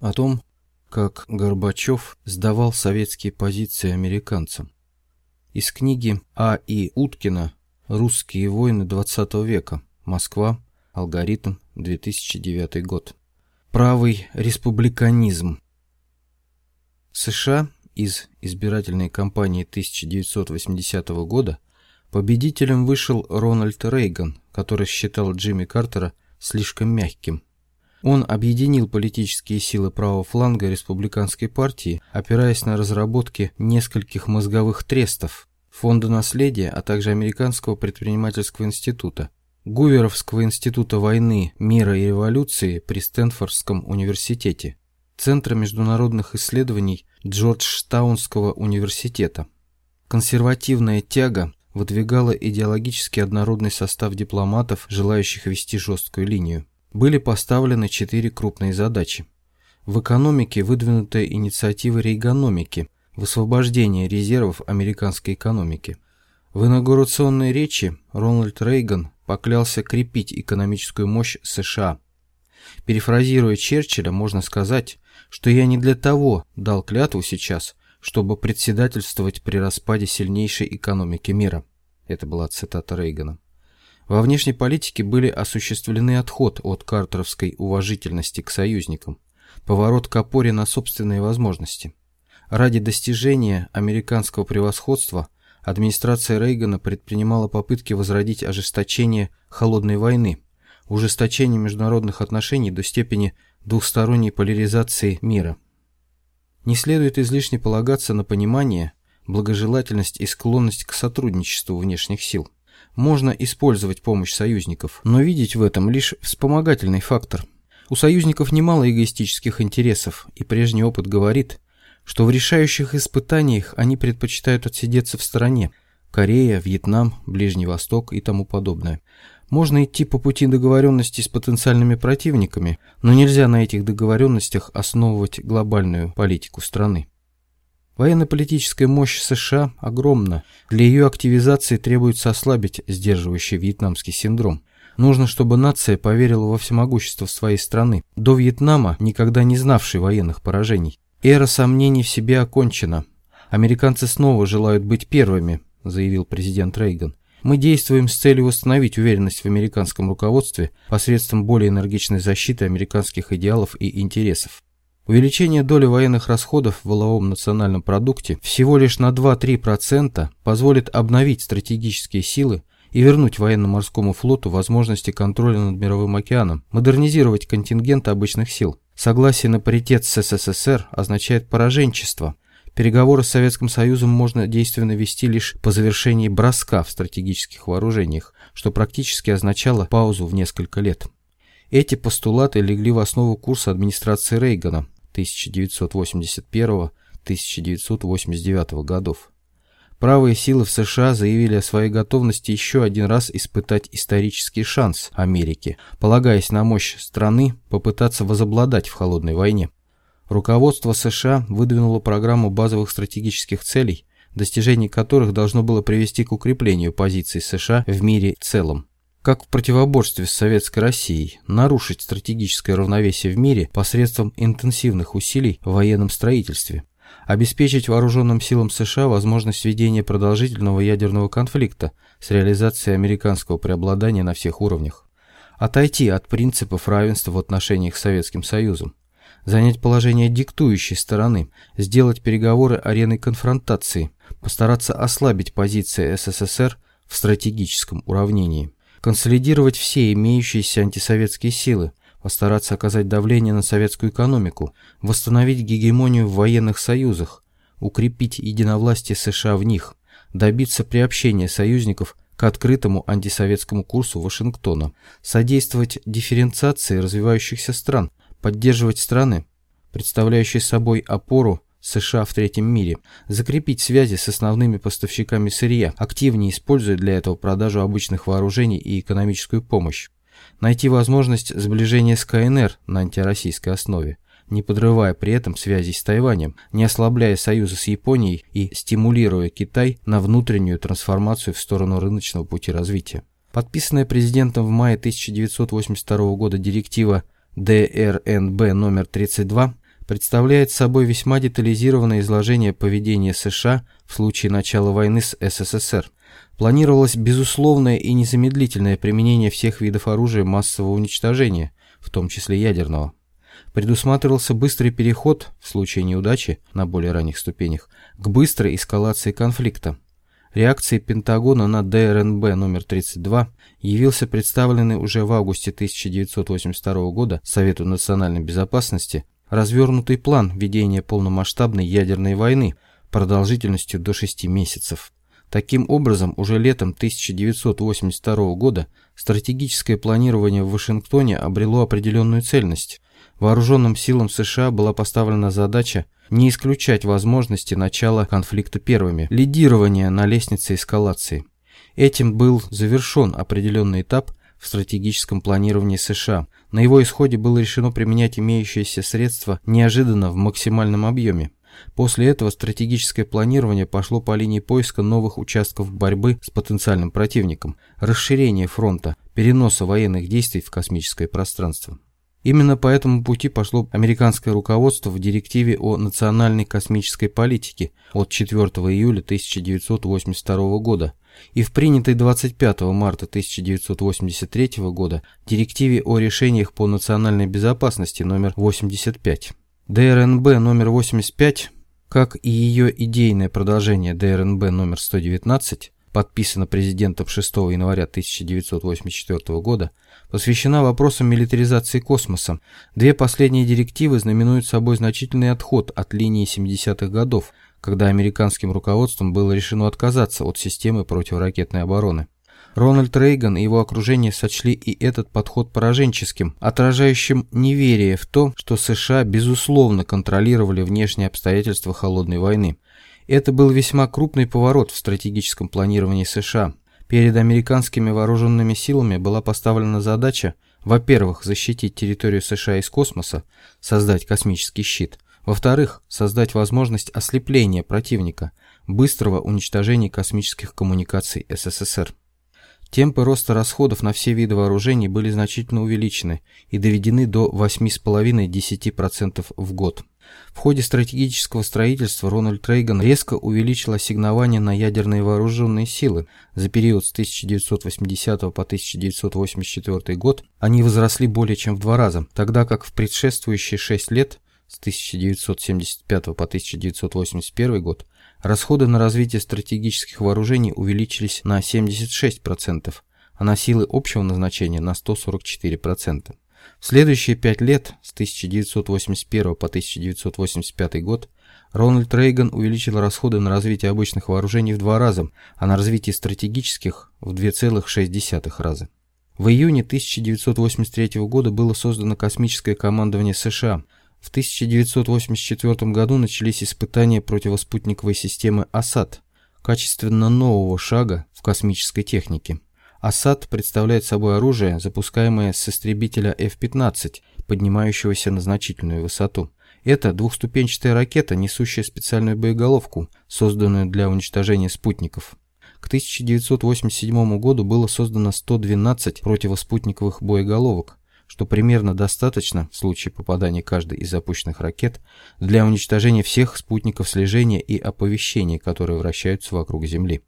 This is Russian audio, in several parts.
о том, как Горбачев сдавал советские позиции американцам. Из книги А. И. Уткина «Русские войны XX века. Москва. Алгоритм. 2009 год». Правый республиканизм. США из избирательной кампании 1980 года победителем вышел Рональд Рейган, который считал Джимми Картера слишком мягким. Он объединил политические силы правого фланга республиканской партии, опираясь на разработки нескольких мозговых трестов, Фонда наследия, а также Американского предпринимательского института, Гуверовского института войны, мира и революции при Стэнфордском университете, Центра международных исследований Джорджтаунского университета. Консервативная тяга выдвигала идеологически однородный состав дипломатов, желающих вести жесткую линию были поставлены четыре крупные задачи. В экономике выдвинутая инициатива рейгономики, высвобождение резервов американской экономики. В инаугурационной речи Рональд Рейган поклялся крепить экономическую мощь США. Перефразируя Черчилля, можно сказать, что я не для того дал клятву сейчас, чтобы председательствовать при распаде сильнейшей экономики мира. Это была цитата Рейгана. Во внешней политике были осуществлены отход от картеровской уважительности к союзникам, поворот к опоре на собственные возможности. Ради достижения американского превосходства администрация Рейгана предпринимала попытки возродить ожесточение холодной войны, ужесточение международных отношений до степени двухсторонней поляризации мира. Не следует излишне полагаться на понимание, благожелательность и склонность к сотрудничеству внешних сил. Можно использовать помощь союзников, но видеть в этом лишь вспомогательный фактор. У союзников немало эгоистических интересов, и прежний опыт говорит, что в решающих испытаниях они предпочитают отсидеться в стороне. Корея, Вьетнам, Ближний Восток и тому подобное. Можно идти по пути договоренности с потенциальными противниками, но нельзя на этих договоренностях основывать глобальную политику страны. Военно-политическая мощь США огромна. Для ее активизации требуется ослабить сдерживающий вьетнамский синдром. Нужно, чтобы нация поверила во всемогущество своей страны, до Вьетнама никогда не знавшей военных поражений. Эра сомнений в себе окончена. Американцы снова желают быть первыми, заявил президент Рейган. Мы действуем с целью восстановить уверенность в американском руководстве посредством более энергичной защиты американских идеалов и интересов. Увеличение доли военных расходов в валовом национальном продукте всего лишь на 2-3% позволит обновить стратегические силы и вернуть военно-морскому флоту возможности контроля над Мировым океаном, модернизировать контингент обычных сил. Согласие на паритет с СССР означает пораженчество. Переговоры с Советским Союзом можно действенно вести лишь по завершении броска в стратегических вооружениях, что практически означало паузу в несколько лет. Эти постулаты легли в основу курса администрации Рейгана, 1981-1989 годов. Правые силы в США заявили о своей готовности еще один раз испытать исторический шанс Америки, полагаясь на мощь страны попытаться возобладать в холодной войне. Руководство США выдвинуло программу базовых стратегических целей, достижение которых должно было привести к укреплению позиций США в мире в целом как в противоборстве с Советской Россией, нарушить стратегическое равновесие в мире посредством интенсивных усилий в военном строительстве, обеспечить вооруженным силам США возможность ведения продолжительного ядерного конфликта с реализацией американского преобладания на всех уровнях, отойти от принципов равенства в отношениях с Советским Союзом, занять положение диктующей стороны, сделать переговоры ареной конфронтации, постараться ослабить позиции СССР в стратегическом уравнении консолидировать все имеющиеся антисоветские силы, постараться оказать давление на советскую экономику, восстановить гегемонию в военных союзах, укрепить единовластие США в них, добиться приобщения союзников к открытому антисоветскому курсу Вашингтона, содействовать дифференциации развивающихся стран, поддерживать страны, представляющие собой опору США в третьем мире, закрепить связи с основными поставщиками сырья, активнее используя для этого продажу обычных вооружений и экономическую помощь, найти возможность сближения с КНР на антироссийской основе, не подрывая при этом связей с Тайванем, не ослабляя союза с Японией и стимулируя Китай на внутреннюю трансформацию в сторону рыночного пути развития. Подписанная президентом в мае 1982 года директива ДРНБ номер 32 представляет собой весьма детализированное изложение поведения США в случае начала войны с СССР. Планировалось безусловное и незамедлительное применение всех видов оружия массового уничтожения, в том числе ядерного. Предусматривался быстрый переход, в случае неудачи на более ранних ступенях, к быстрой эскалации конфликта. Реакцией Пентагона на ДРНБ номер 32 явился представленный уже в августе 1982 года Совету национальной безопасности развернутый план ведения полномасштабной ядерной войны продолжительностью до 6 месяцев. Таким образом, уже летом 1982 года стратегическое планирование в Вашингтоне обрело определенную цельность. Вооруженным силам США была поставлена задача не исключать возможности начала конфликта первыми, лидирования на лестнице эскалации. Этим был завершен определенный этап в стратегическом планировании США. На его исходе было решено применять имеющиеся средства неожиданно в максимальном объеме. После этого стратегическое планирование пошло по линии поиска новых участков борьбы с потенциальным противником, расширения фронта, переноса военных действий в космическое пространство. Именно по этому пути пошло американское руководство в директиве о национальной космической политике от 4 июля 1982 года и в принятой 25 марта 1983 года директиве о решениях по национальной безопасности номер 85. ДРНБ номер 85, как и ее идейное продолжение ДРНБ номер 119, подписано президентом 6 января 1984 года, посвящена вопросам милитаризации космоса. Две последние директивы знаменуют собой значительный отход от линии 70-х годов, когда американским руководством было решено отказаться от системы противоракетной обороны. Рональд Рейган и его окружение сочли и этот подход пораженческим, отражающим неверие в то, что США безусловно контролировали внешние обстоятельства холодной войны. Это был весьма крупный поворот в стратегическом планировании США. Перед американскими вооруженными силами была поставлена задача, во-первых, защитить территорию США из космоса, создать космический щит, во-вторых, создать возможность ослепления противника, быстрого уничтожения космических коммуникаций СССР. Темпы роста расходов на все виды вооружений были значительно увеличены и доведены до 8,5-10% в год. В ходе стратегического строительства Рональд Рейган резко увеличил ассигнования на ядерные вооруженные силы. За период с 1980 по 1984 год они возросли более чем в два раза, тогда как в предшествующие 6 лет с 1975 по 1981 год Расходы на развитие стратегических вооружений увеличились на 76%, а на силы общего назначения на 144%. В следующие пять лет, с 1981 по 1985 год, Рональд Рейган увеличил расходы на развитие обычных вооружений в два раза, а на развитие стратегических в 2,6 раза. В июне 1983 года было создано космическое командование США – в 1984 году начались испытания противоспутниковой системы «Асад», качественно нового шага в космической технике. «Асад» представляет собой оружие, запускаемое с истребителя F-15, поднимающегося на значительную высоту. Это двухступенчатая ракета, несущая специальную боеголовку, созданную для уничтожения спутников. К 1987 году было создано 112 противоспутниковых боеголовок, что примерно достаточно, в случае попадания каждой из запущенных ракет, для уничтожения всех спутников слежения и оповещения, которые вращаются вокруг Земли.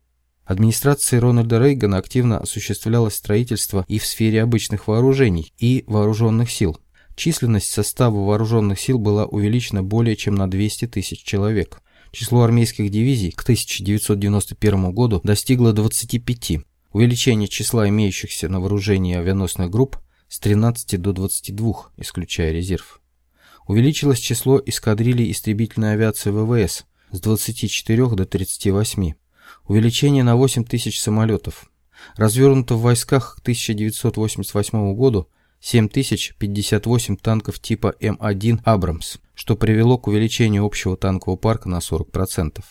Администрацией Рональда Рейгана активно осуществлялось строительство и в сфере обычных вооружений, и вооруженных сил. Численность состава вооруженных сил была увеличена более чем на 200 тысяч человек. Число армейских дивизий к 1991 году достигло 25. Увеличение числа имеющихся на вооружении авианосных групп с 13 до 22, исключая резерв. Увеличилось число эскадрилей истребительной авиации ВВС с 24 до 38. Увеличение на 8 тысяч самолетов. Развернуто в войсках к 1988 году 7058 танков типа М1 «Абрамс», что привело к увеличению общего танкового парка на 40%.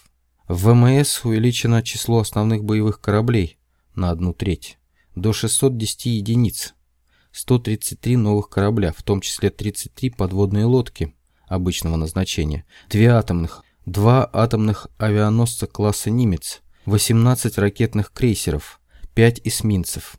В ВМС увеличено число основных боевых кораблей на одну треть, до 610 единиц, 133 новых корабля, в том числе 33 подводные лодки обычного назначения, 2 атомных, 2 атомных авианосца класса «Нимец», 18 ракетных крейсеров, 5 эсминцев,